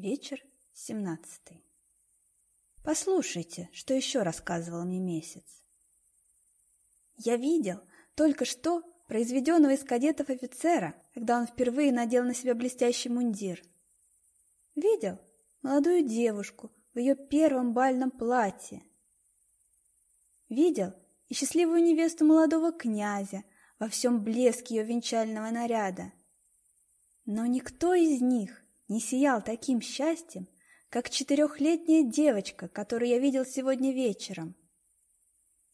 Вечер семнадцатый. Послушайте, что еще рассказывал мне месяц. Я видел только что произведенного из кадетов офицера, когда он впервые надел на себя блестящий мундир. Видел молодую девушку в ее первом бальном платье. Видел и счастливую невесту молодого князя во всем блеске ее венчального наряда. Но никто из них не сиял таким счастьем, как четырехлетняя девочка, которую я видел сегодня вечером.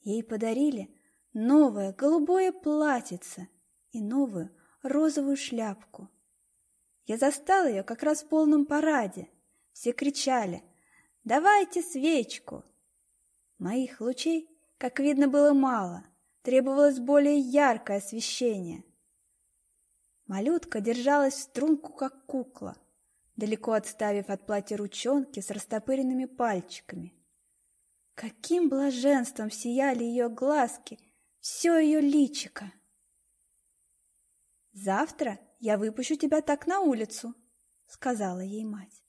Ей подарили новое голубое платьице и новую розовую шляпку. Я застал ее как раз в полном параде. Все кричали «Давайте свечку!». Моих лучей, как видно, было мало, требовалось более яркое освещение. Малютка держалась в струнку, как кукла далеко отставив от платья ручонки с растопыренными пальчиками. Каким блаженством сияли ее глазки, все ее личико! «Завтра я выпущу тебя так на улицу», — сказала ей мать.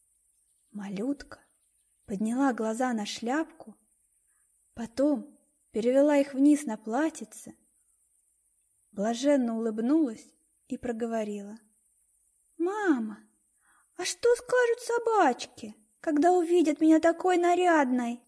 Малютка подняла глаза на шляпку, потом перевела их вниз на платьице, блаженно улыбнулась и проговорила. «Мама, а что скажут собачки, когда увидят меня такой нарядной?